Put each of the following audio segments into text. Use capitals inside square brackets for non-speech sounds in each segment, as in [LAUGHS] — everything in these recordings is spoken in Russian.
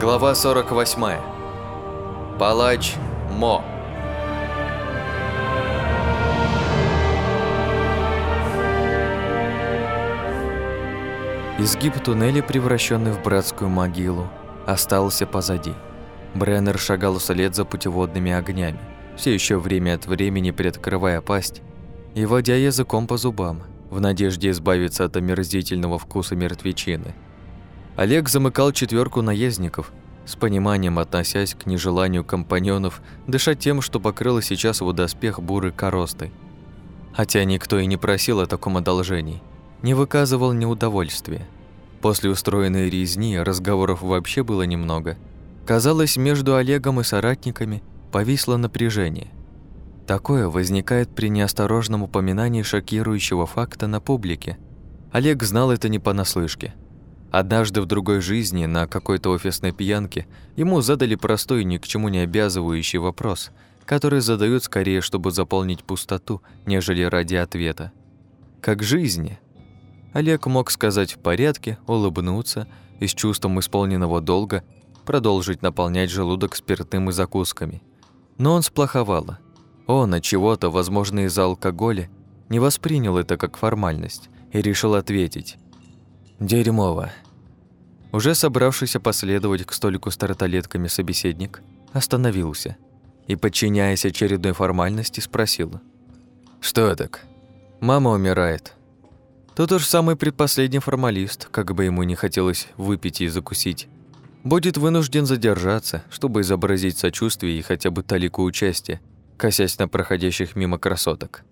Глава 48. Палач Мо. Изгиб туннеля, превращенный в братскую могилу, остался позади. Бреннер шагал вслед за путеводными огнями, все еще время от времени приоткрывая пасть и водя языком по зубам, в надежде избавиться от омерзительного вкуса мертвечины – Олег замыкал четверку наездников, с пониманием относясь к нежеланию компаньонов дышать тем, что покрыло сейчас его доспех буры коростой. Хотя никто и не просил о таком одолжении, не выказывал неудовольствия. После устроенной резни разговоров вообще было немного. Казалось, между Олегом и соратниками повисло напряжение. Такое возникает при неосторожном упоминании шокирующего факта на публике. Олег знал это не понаслышке – Однажды в другой жизни на какой-то офисной пьянке ему задали простой, ни к чему не обязывающий вопрос, который задают скорее, чтобы заполнить пустоту, нежели ради ответа. «Как жизни?» Олег мог сказать в порядке, улыбнуться и с чувством исполненного долга продолжить наполнять желудок спиртным и закусками. Но он сплоховало. Он от чего-то, возможно, из-за алкоголя, не воспринял это как формальность и решил ответить. Дерьмово. Уже собравшийся последовать к столику с тарталетками собеседник остановился и, подчиняясь очередной формальности, спросил. «Что так? Мама умирает». Тут уж самый предпоследний формалист, как бы ему не хотелось выпить и закусить, будет вынужден задержаться, чтобы изобразить сочувствие и хотя бы талику участия, косясь на проходящих мимо красоток.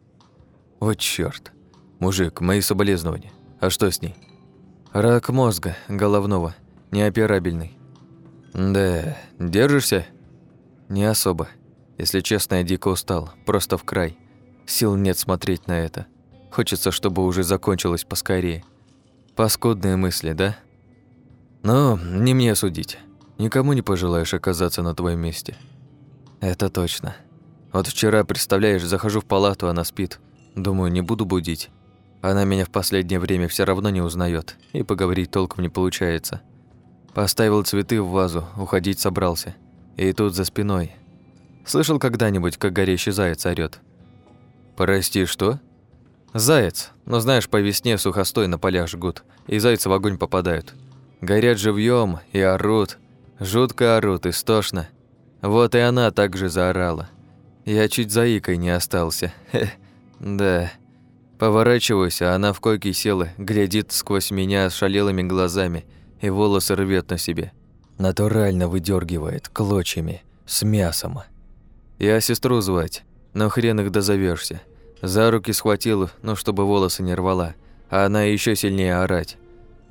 «Вот чёрт! Мужик, мои соболезнования. А что с ней?» Рак мозга, головного, неоперабельный. Да, держишься? Не особо. Если честно, я дико устал, просто в край. Сил нет смотреть на это. Хочется, чтобы уже закончилось поскорее. Паскудные мысли, да? Но не мне судить. Никому не пожелаешь оказаться на твоем месте. Это точно. Вот вчера, представляешь, захожу в палату, она спит. Думаю, не буду будить. Она меня в последнее время все равно не узнает, и поговорить толком не получается. Поставил цветы в вазу, уходить собрался. И тут за спиной. Слышал когда-нибудь, как горящий заяц орёт? «Прости, что?» «Заяц. Но знаешь, по весне сухостой на полях жгут, и зайцы в огонь попадают. Горят живьем и орут. Жутко орут, истошно. Вот и она так же заорала. Я чуть заикой не остался. [LAUGHS] Хе, да». Поворачиваюсь, а она в койке села, глядит сквозь меня шалелыми глазами и волосы рвет на себе. Натурально выдергивает клочьями, с мясом. Я сестру звать, но хрен их дозовешься. За руки схватил, ну, чтобы волосы не рвала, а она еще сильнее орать.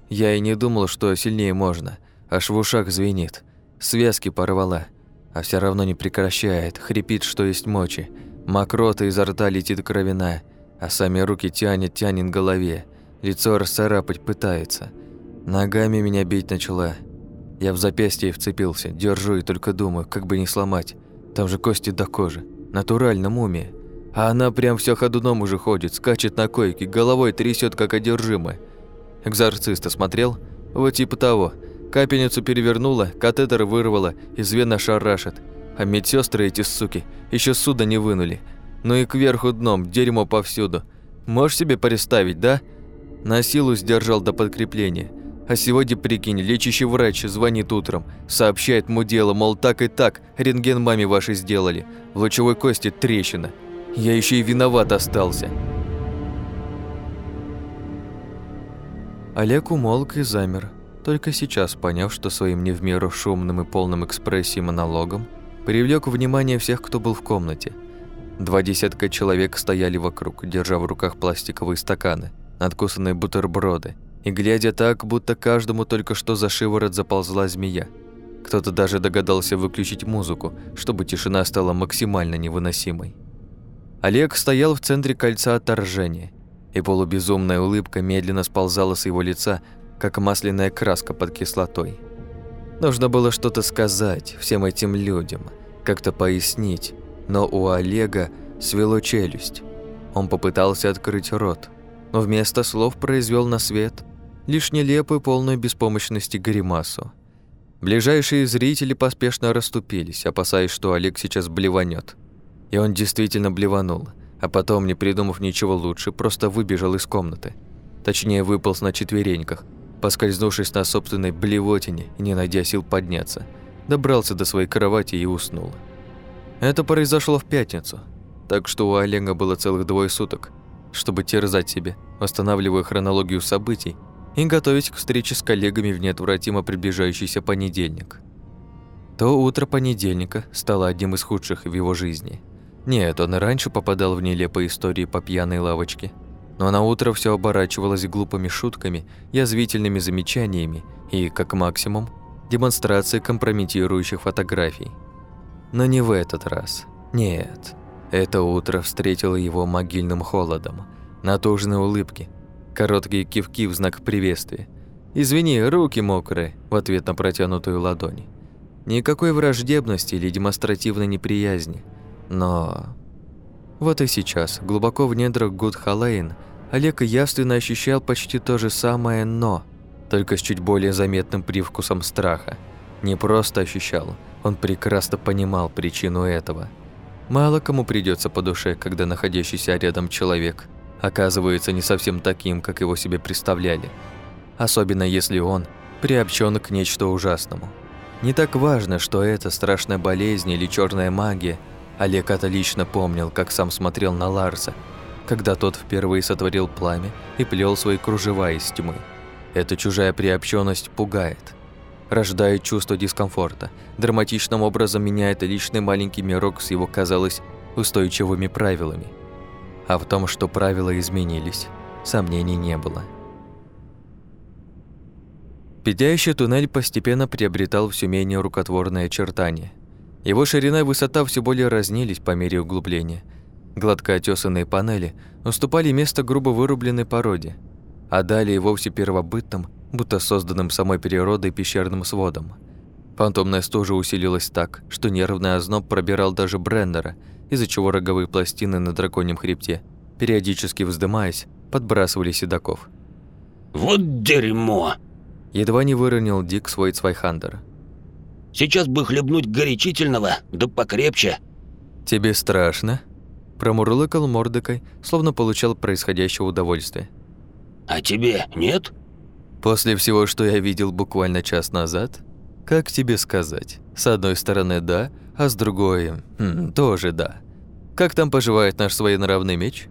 Я и не думал, что сильнее можно, аж в ушах звенит. Связки порвала, а все равно не прекращает, хрипит, что есть мочи. Мокрота изо рта летит кровяная, а сами руки тянет, тянет к голове. Лицо расцарапать пытается. Ногами меня бить начала. Я в запястье вцепился, держу и только думаю, как бы не сломать. Там же кости до кожи. Натурально мумия. А она прям все ходуном уже ходит, скачет на койке, головой трясет как одержимая. Экзорциста смотрел? Вот типа того. Капельницу перевернула, катетер вырвала, из вен шарашит. А медсестры эти суки еще суда не вынули ну и кверху дном, дерьмо повсюду. Можешь себе представить, да? На силу сдержал до подкрепления. А сегодня, прикинь, лечащий врач звонит утром, сообщает му дело, мол, так и так, рентген маме вашей сделали, в лучевой кости трещина. Я еще и виноват остался. Олег умолк и замер, только сейчас поняв, что своим не в меру шумным и полным экспрессии монологом привлек внимание всех, кто был в комнате – Два десятка человек стояли вокруг, держа в руках пластиковые стаканы, надкусанные бутерброды, и глядя так, будто каждому только что за шиворот заползла змея. Кто-то даже догадался выключить музыку, чтобы тишина стала максимально невыносимой. Олег стоял в центре кольца отторжения, и полубезумная улыбка медленно сползала с его лица, как масляная краска под кислотой. Нужно было что-то сказать всем этим людям, как-то пояснить, но у Олега свело челюсть. Он попытался открыть рот, но вместо слов произвел на свет лишь нелепую полную беспомощности гримасу. Ближайшие зрители поспешно расступились, опасаясь, что Олег сейчас блеванет. И он действительно блеванул, а потом, не придумав ничего лучше, просто выбежал из комнаты. Точнее, выполз на четвереньках, поскользнувшись на собственной блевотине и не найдя сил подняться. Добрался до своей кровати и уснул. Это произошло в пятницу, так что у Олега было целых двое суток, чтобы терзать себе, восстанавливая хронологию событий и готовить к встрече с коллегами в неотвратимо приближающийся понедельник. То утро понедельника стало одним из худших в его жизни. Нет, он и раньше попадал в нелепые истории по пьяной лавочке, но на утро все оборачивалось глупыми шутками, язвительными замечаниями и, как максимум, демонстрацией компрометирующих фотографий. Но не в этот раз. Нет. Это утро встретило его могильным холодом, натужной улыбки, Короткие кивки в знак приветствия. «Извини, руки мокрые» в ответ на протянутую ладонь. Никакой враждебности или демонстративной неприязни. Но... Вот и сейчас, глубоко в недрах Гудхалейн, Олег явственно ощущал почти то же самое «но», только с чуть более заметным привкусом страха. Не просто ощущал, он прекрасно понимал причину этого. Мало кому придется по душе, когда находящийся рядом человек оказывается не совсем таким, как его себе представляли. Особенно если он приобщен к нечто ужасному. Не так важно, что это страшная болезнь или черная магия. Олег отлично помнил, как сам смотрел на Ларса, когда тот впервые сотворил пламя и плел свои кружева из тьмы. Эта чужая приобщенность пугает, рождает чувство дискомфорта, драматичным образом меняет личный маленький мирок с его, казалось, устойчивыми правилами – а в том, что правила изменились, сомнений не было. Петляющий туннель постепенно приобретал все менее рукотворное очертание. Его ширина и высота все более разнились по мере углубления. Гладко отесанные панели уступали место грубо вырубленной породе, а далее вовсе первобытным, будто созданным самой природой пещерным сводом. Фантомная стужа усилилась так, что нервный озноб пробирал даже Бреннера – из-за чего роговые пластины на драконьем хребте, периодически вздымаясь, подбрасывали седоков. «Вот дерьмо!» Едва не выронил Дик свой Цвайхандер. «Сейчас бы хлебнуть горячительного, да покрепче!» «Тебе страшно?» Промурлыкал мордокой, словно получал происходящее удовольствие. «А тебе нет?» «После всего, что я видел буквально час назад, как тебе сказать? С одной стороны, да, а с другой... Хм, тоже да. Как там поживает наш своенравный меч?»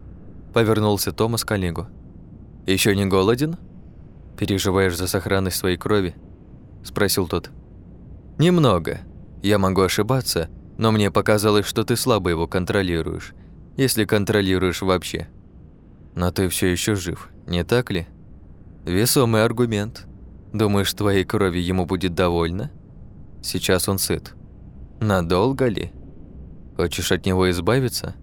Повернулся Томас к коллегу. Еще не голоден? Переживаешь за сохранность своей крови?» Спросил тот. «Немного. Я могу ошибаться, но мне показалось, что ты слабо его контролируешь, если контролируешь вообще. Но ты все еще жив, не так ли? Весомый аргумент. Думаешь, твоей крови ему будет довольно? Сейчас он сыт. Надолго ли? Хочешь от него избавиться?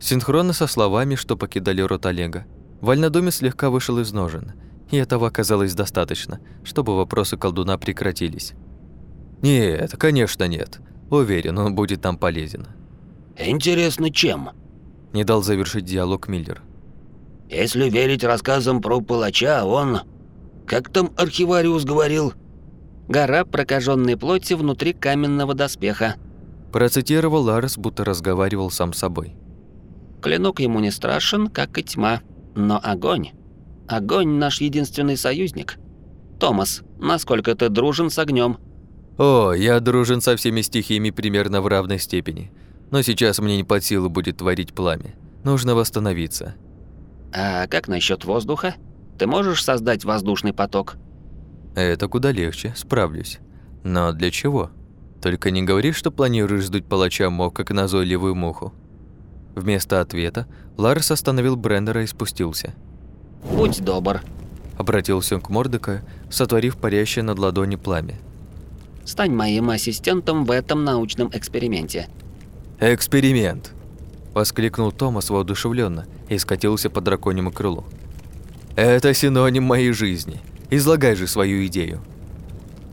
Синхронно со словами, что покидали рот Олега, вольнодумец слегка вышел из ножен, и этого оказалось достаточно, чтобы вопросы колдуна прекратились. «Нет, конечно нет. Уверен, он будет там полезен». «Интересно, чем?» Не дал завершить диалог Миллер. «Если верить рассказам про палача, он... Как там архивариус говорил?» Гора прокаженной плоти внутри каменного доспеха. Процитировал Ларес, будто разговаривал сам с собой. Клинок ему не страшен, как и тьма. Но огонь... Огонь – наш единственный союзник. Томас, насколько ты дружен с огнем? О, я дружен со всеми стихиями примерно в равной степени. Но сейчас мне не под силу будет творить пламя. Нужно восстановиться. А как насчет воздуха? Ты можешь создать воздушный поток? Это куда легче, справлюсь. Но для чего? Только не говори, что планируешь сдуть палача мог, как назойливую муху. Вместо ответа Ларс остановил Брендера и спустился. «Будь добр», — обратился он к Мордека, сотворив парящее над ладони пламя. «Стань моим ассистентом в этом научном эксперименте». «Эксперимент!» — воскликнул Томас воодушевленно и скатился по драконьему крылу. «Это синоним моей жизни. Излагай же свою идею.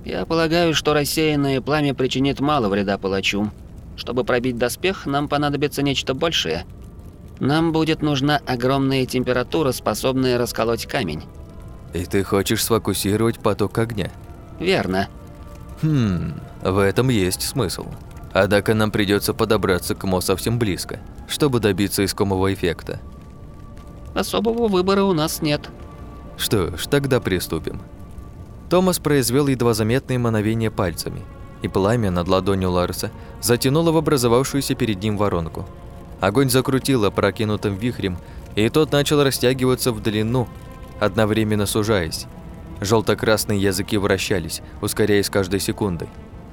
Я полагаю, что рассеянное пламя причинит мало вреда палачу. Чтобы пробить доспех, нам понадобится нечто большее. Нам будет нужна огромная температура, способная расколоть камень. И ты хочешь сфокусировать поток огня? Верно. Хм, в этом есть смысл. Однако нам придется подобраться к Мо совсем близко, чтобы добиться искомого эффекта. Особого выбора у нас нет. Что ж, тогда приступим. Томас произвел едва заметные мановения пальцами, и пламя над ладонью Ларса затянуло в образовавшуюся перед ним воронку. Огонь закрутило прокинутым вихрем, и тот начал растягиваться в длину, одновременно сужаясь. Желто-красные языки вращались, ускоряясь каждой секундой.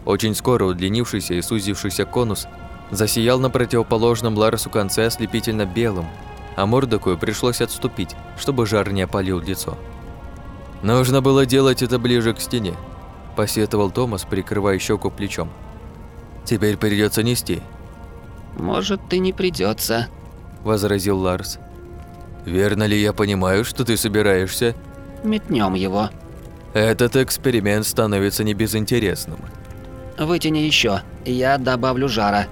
Очень скоро удлинившийся и сузившийся конус засиял на противоположном Ларсу конце ослепительно белым, а Мордокую пришлось отступить, чтобы жар не опалил лицо. «Нужно было делать это ближе к стене», – посетовал Томас, прикрывая щеку плечом. «Теперь придется нести». «Может, и не придется, возразил Ларс. «Верно ли я понимаю, что ты собираешься?» «Метнем его». «Этот эксперимент становится небезынтересным». «Вытяни еще, я добавлю жара».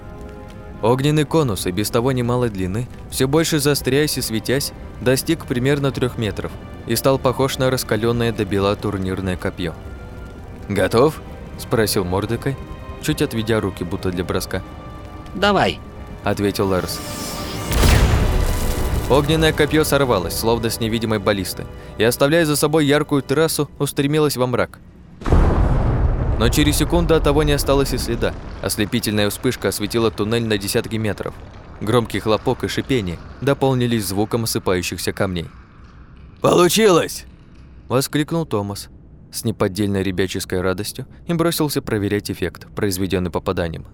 Огненный конус, и без того немалой длины, все больше заостряясь и светясь, достиг примерно трех метров и стал похож на раскаленное до бела турнирное копье. «Готов?» – спросил Мордекай, чуть отведя руки, будто для броска. «Давай», – ответил Ларс. Огненное копье сорвалось, словно с невидимой баллисты, и, оставляя за собой яркую трассу, устремилось во мрак. Но через секунду от того не осталось и следа. Ослепительная вспышка осветила туннель на десятки метров. Громкий хлопок и шипение дополнились звуком осыпающихся камней. «Получилось!» – воскликнул Томас с неподдельной ребяческой радостью и бросился проверять эффект, произведенный попаданием.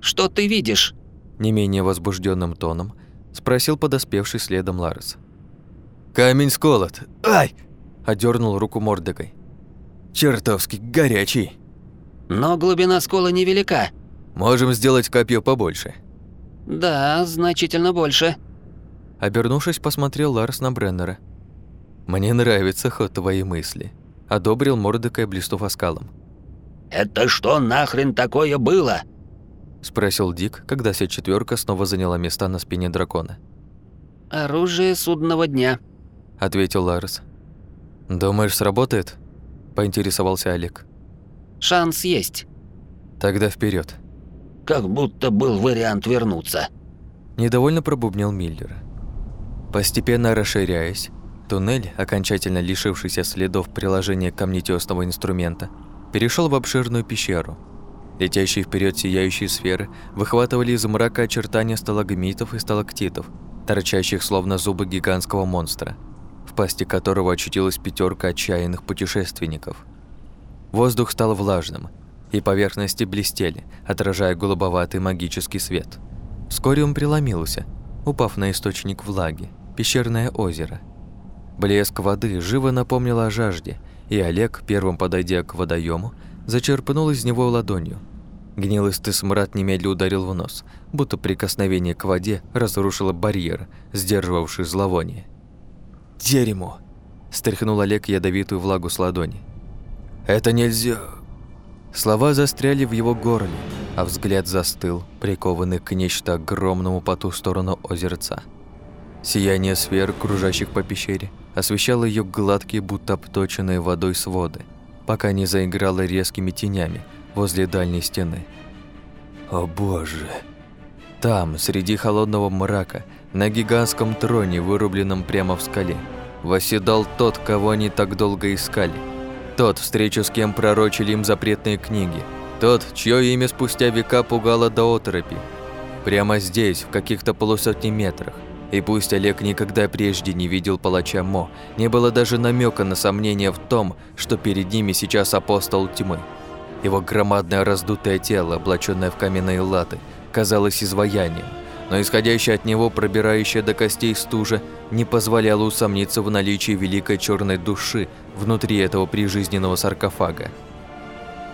«Что ты видишь?» Не менее возбужденным тоном спросил подоспевший следом Ларес. «Камень сколот! Ай!» – одернул руку Мордекой. «Чертовски горячий!» Но глубина скола невелика. Можем сделать копье побольше. Да, значительно больше. Обернувшись, посмотрел Ларс на Бреннера. Мне нравится ход твоей мысли. Одобрил Мордекай, блестув оскалом. «Это что нахрен такое было?» Спросил Дик, когда вся четверка снова заняла места на спине дракона. «Оружие судного дня», — ответил Ларс. «Думаешь, сработает?» — поинтересовался Олег. Шанс есть. Тогда вперед. Как будто был вариант вернуться. Недовольно пробубнил Миллер. Постепенно расширяясь, туннель, окончательно лишившийся следов приложения камнетесного инструмента, перешел в обширную пещеру. Летящие вперед сияющие сферы выхватывали из мрака очертания сталагмитов и сталактитов, торчащих словно зубы гигантского монстра, в пасти которого очутилась пятерка отчаянных путешественников – Воздух стал влажным, и поверхности блестели, отражая голубоватый магический свет. Вскоре он преломился, упав на источник влаги, пещерное озеро. Блеск воды живо напомнил о жажде, и Олег, первым подойдя к водоему, зачерпнул из него ладонью. Гнилостый смрад немедля ударил в нос, будто прикосновение к воде разрушило барьер, сдерживавший зловоние. «Дерьмо!» – стряхнул Олег ядовитую влагу с ладони. Это нельзя. Слова застряли в его горле, а взгляд застыл, прикованный к нечто огромному по ту сторону озерца. Сияние сфер, кружащих по пещере, освещало ее гладкие, будто обточенные водой своды, пока не заиграло резкими тенями возле дальней стены. О боже! Там, среди холодного мрака, на гигантском троне, вырубленном прямо в скале, восседал тот, кого они так долго искали – тот, встречу с кем пророчили им запретные книги. Тот, чье имя спустя века пугало до оторопи. Прямо здесь, в каких-то полусотни метрах. И пусть Олег никогда прежде не видел палача Мо, не было даже намека на сомнение в том, что перед ними сейчас апостол тьмы. Его громадное раздутое тело, облаченное в каменные латы, казалось изваянием, но исходящая от него, пробирающая до костей стужа, не позволяла усомниться в наличии великой черной души внутри этого прижизненного саркофага.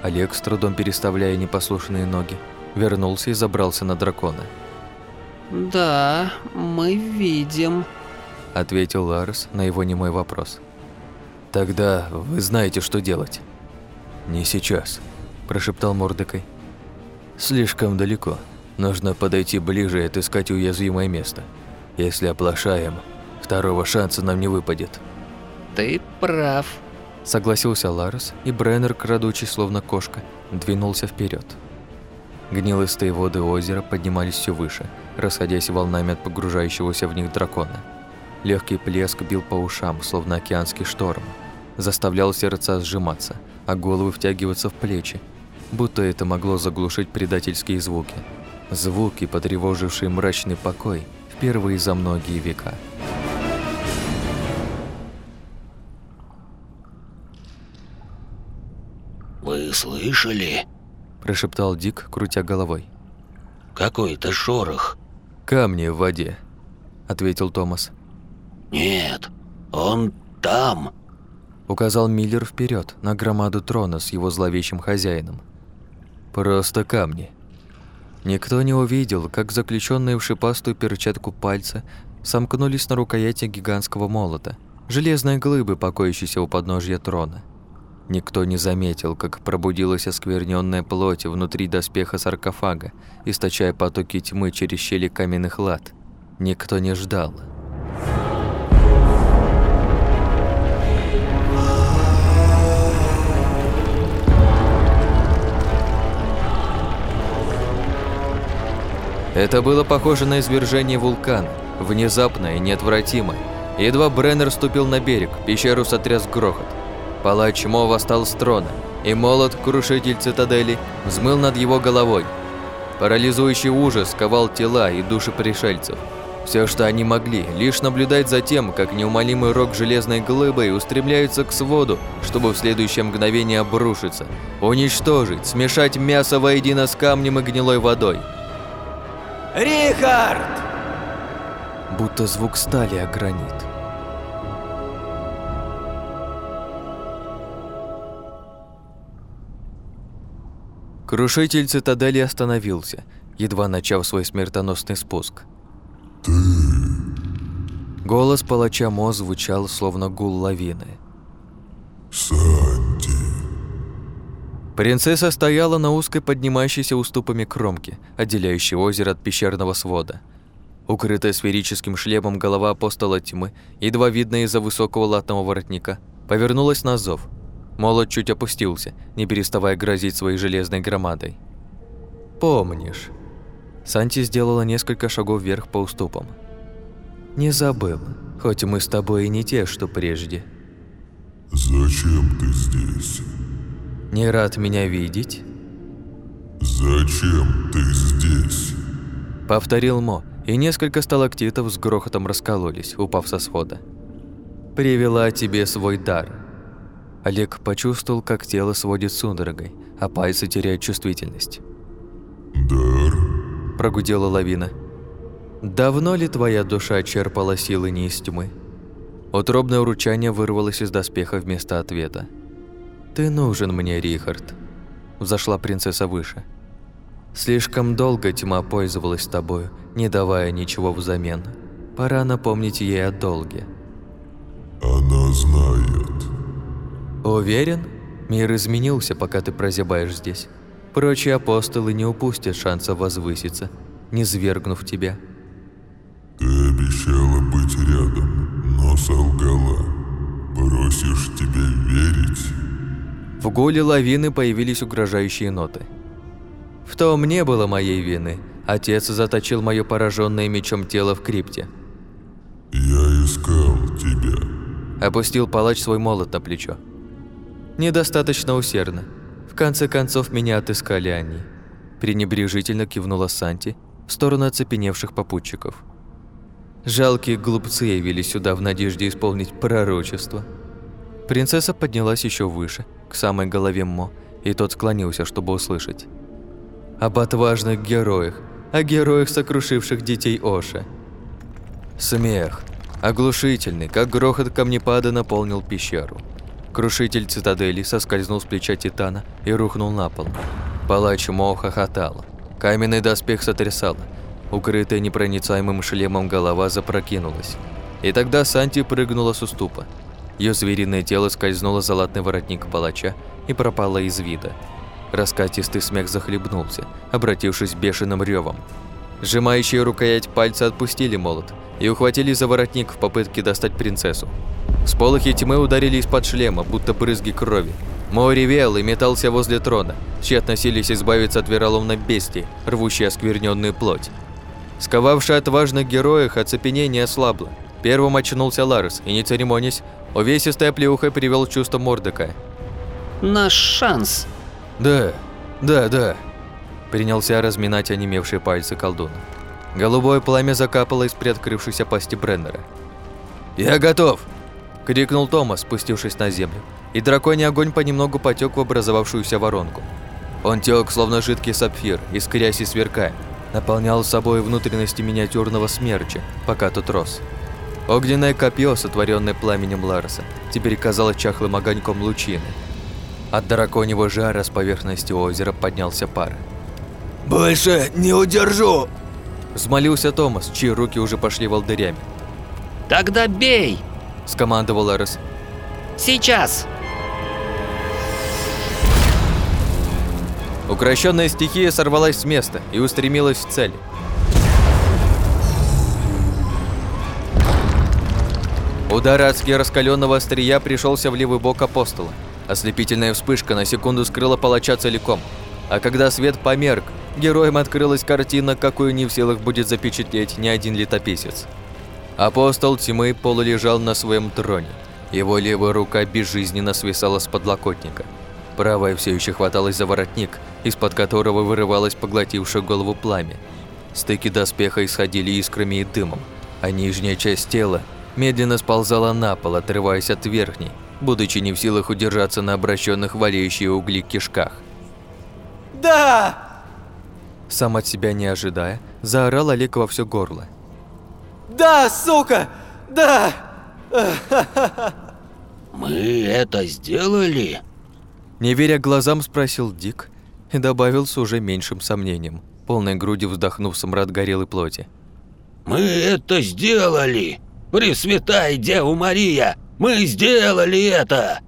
Олег, с трудом переставляя непослушные ноги, вернулся и забрался на дракона. «Да, мы видим», – ответил Ларс на его немой вопрос. «Тогда вы знаете, что делать». «Не сейчас», – прошептал Мордекой. «Слишком далеко». Нужно подойти ближе и отыскать уязвимое место. Если оплошаем, второго шанса нам не выпадет. Ты прав, Согласился Ларес, и Бреннер, крадучий словно кошка, двинулся вперед. Гнилыстые воды озера поднимались все выше, расходясь волнами от погружающегося в них дракона. Легкий плеск бил по ушам, словно океанский шторм. Заставлял сердца сжиматься, а головы втягиваться в плечи, будто это могло заглушить предательские звуки. Звуки, потревожившие мрачный покой впервые за многие века. «Вы слышали?» – прошептал Дик, крутя головой. «Какой-то шорох». «Камни в воде», – ответил Томас. «Нет, он там», – указал Миллер вперед на громаду трона с его зловещим хозяином. «Просто камни». Никто не увидел, как заключенные в шипастую перчатку пальца сомкнулись на рукояти гигантского молота, железной глыбы, покоящейся у подножья трона. Никто не заметил, как пробудилась оскверненная плоть внутри доспеха саркофага, источая потоки тьмы через щели каменных лад. Никто не ждал. Это было похоже на извержение вулкана, внезапное и неотвратимое. Едва Бреннер ступил на берег, пещеру сотряс грохот. Палач Мо восстал с трона, и молот, крушитель цитадели, взмыл над его головой. Парализующий ужас ковал тела и души пришельцев. Все, что они могли, лишь наблюдать за тем, как неумолимый рог железной глыбой устремляется к своду, чтобы в следующее мгновение обрушиться, уничтожить, смешать мясо воедино с камнем и гнилой водой. «Рихард!» Будто звук стали о гранит. Крушитель цитадели остановился, едва начав свой смертоносный спуск. «Ты...» Голос палача Мо звучал, словно гул лавины. «Санти...» Принцесса стояла на узкой поднимающейся уступами кромке, отделяющей озеро от пещерного свода. Укрытая сферическим шлемом голова апостола тьмы, едва видная из-за высокого латного воротника, повернулась на зов – Молот чуть опустился, не переставая грозить своей железной громадой. «Помнишь?» Санти сделала несколько шагов вверх по уступам. «Не забыл, хоть мы с тобой и не те, что прежде». «Зачем ты здесь?» «Не рад меня видеть?» «Зачем ты здесь?» Повторил Мо, и несколько сталактитов с грохотом раскололись, упав со свода. «Привела тебе свой дар», Олег почувствовал, как тело сводит судорогой, а пальцы теряют чувствительность. «Дар?» – прогудела лавина. «Давно ли твоя душа черпала силы не из тьмы?» Утробное уручание вырвалось из доспеха вместо ответа. «Ты нужен мне, Рихард», – взошла принцесса выше. «Слишком долго тьма пользовалась тобою, не давая ничего взамен. Пора напомнить ей о долге». «Она знает», Уверен? Мир изменился, пока ты прозябаешь здесь. Прочие апостолы не упустят шанса возвыситься, не свергнув тебя. Ты обещала быть рядом, но солгала. Бросишь тебе верить? В гуле лавины появились угрожающие ноты. В том не было моей вины. Отец заточил мое пораженное мечом тело в крипте. Я искал тебя. Опустил палач свой молот на плечо. Недостаточно усердно. В конце концов, меня отыскали они. Пренебрежительно кивнула Санти в сторону оцепеневших попутчиков. Жалкие глупцы явились сюда в надежде исполнить пророчество. Принцесса поднялась еще выше, к самой голове Мо, и тот склонился, чтобы услышать. Об отважных героях, о героях, сокрушивших детей Оша. Смех, оглушительный, как грохот камнепада наполнил пещеру. Крушитель цитадели соскользнул с плеча Титана и рухнул на пол. Палач Мо хохотал. Каменный доспех сотрясал. Укрытая непроницаемым шлемом голова запрокинулась. И тогда Санти прыгнула с уступа. Ее звериное тело скользнуло за латный воротник палача и пропало из вида. Раскатистый смех захлебнулся, обратившись бешеным ревом. Сжимающие рукоять пальцы отпустили молот и ухватили за воротник в попытке достать принцессу. Сполохи тьмы ударили из-под шлема, будто брызги крови. Мо ревел и метался возле трона, тщетно сились избавиться от вероломной бестии, рвущей оскверненную плоть. Сковавшее отважных героев оцепенение ослабло. Первым очнулся Ларс и, не церемонясь, увесистая плеуха привел чувство Мордека. Наш шанс. «Да, да, да», – принялся разминать онемевшие пальцы колдуна. Голубое пламя закапало из приоткрывшейся пасти Бреннера. «Я готов!» – крикнул Томас, спустившись на землю, и драконий огонь понемногу потек в образовавшуюся воронку. Он тек, словно жидкий сапфир, искрясь и сверкая, наполнял собой внутренности миниатюрного смерча, пока тот рос. Огненное копье, сотворенное пламенем Ларса, теперь казалось чахлым огоньком лучины. От драконьего жара с поверхности озера поднялся пар. «Больше не удержу!» Взмолился Томас, чьи руки уже пошли волдырями. Тогда бей! Скомандовал Ларс. Сейчас! Укращенная стихия сорвалась с места и устремилась в цель. Удар адски раскаленного острия пришелся в левый бок апостола. Ослепительная вспышка на секунду скрыла палача целиком. А когда свет померк, героям открылась картина, какую не в силах будет запечатлеть ни один летописец. Апостол тьмы полулежал на своем троне. Его левая рука безжизненно свисала с подлокотника. Правая все еще хваталась за воротник, из-под которого вырывалось поглотившее голову пламя. Стыки доспеха исходили искрами и дымом, а нижняя часть тела медленно сползала на пол, отрываясь от верхней, будучи не в силах удержаться на обращенных валеющие угли кишках. «Да! Сам от себя не ожидая, заорал Олег во все горло. Да, сука! Да!» Мы это сделали? Не веря глазам, спросил Дик и добавил с уже меньшим сомнением, полной грудью вздохнув смрад горелой плоти. Мы это сделали! Пресвятая Дева Мария! Мы сделали это!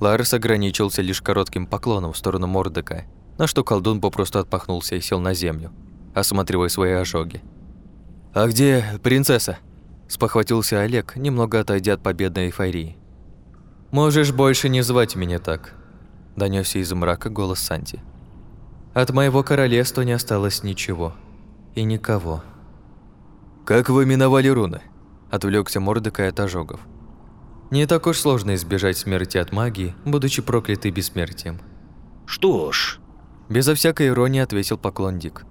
Ларс ограничился лишь коротким поклоном в сторону Мордека, на что колдун попросту отпахнулся и сел на землю, осматривая свои ожоги. «А где принцесса?» – спохватился Олег, немного отойдя от победной эйфории. «Можешь больше не звать меня так», – донёсся из мрака голос Санти. «От моего королевства не осталось ничего. И никого». «Как вы миновали руны?» – отвлекся Мордекай от ожогов. «Не так уж сложно избежать смерти от магии, будучи проклятый бессмертием». Что ж, Безо всякой иронии ответил поклон Дик.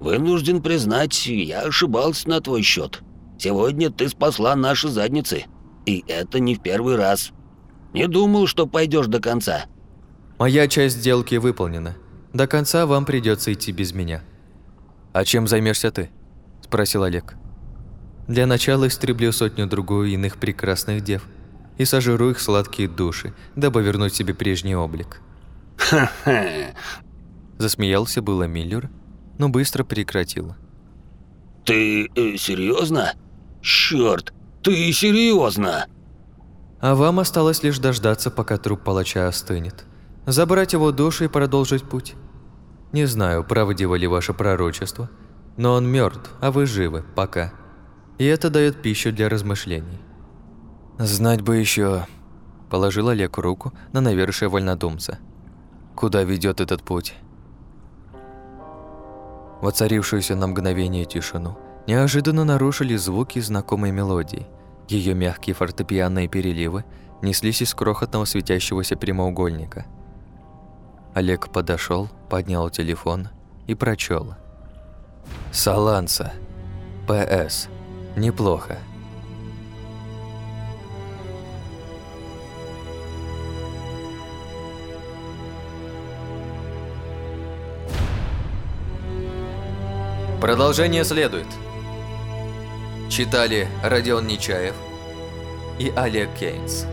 вынужден признать, я ошибался на твой счет. Сегодня ты спасла наши задницы. И это не в первый раз. Не думал, что пойдешь до конца. Моя часть сделки выполнена. До конца вам придется идти без меня. А чем займешься ты? спросил Олег. Для начала истреблю сотню-другую иных прекрасных дев и сожру их сладкие души, дабы вернуть себе прежний облик. Ха-ха. Засмеялся было Миллер, но быстро прекратил. Ты э, серьезно? Черт, ты серьезно? А вам осталось лишь дождаться, пока труп палача остынет. Забрать его душу и продолжить путь. Не знаю, правдиво ли ваше пророчество, но он мертв, а вы живы, пока. И это дает пищу для размышлений. Знать бы еще. Положил Олег руку на навершие вольнодумца. Куда ведет этот путь? Воцарившуюся на мгновение тишину неожиданно нарушили звуки знакомой мелодии. Ее мягкие фортепианные переливы неслись из крохотного светящегося прямоугольника. Олег подошел, поднял телефон и прочел. «Саланса. П.С. Неплохо. Продолжение следует. Читали Родион Нечаев и Олег Кейнс.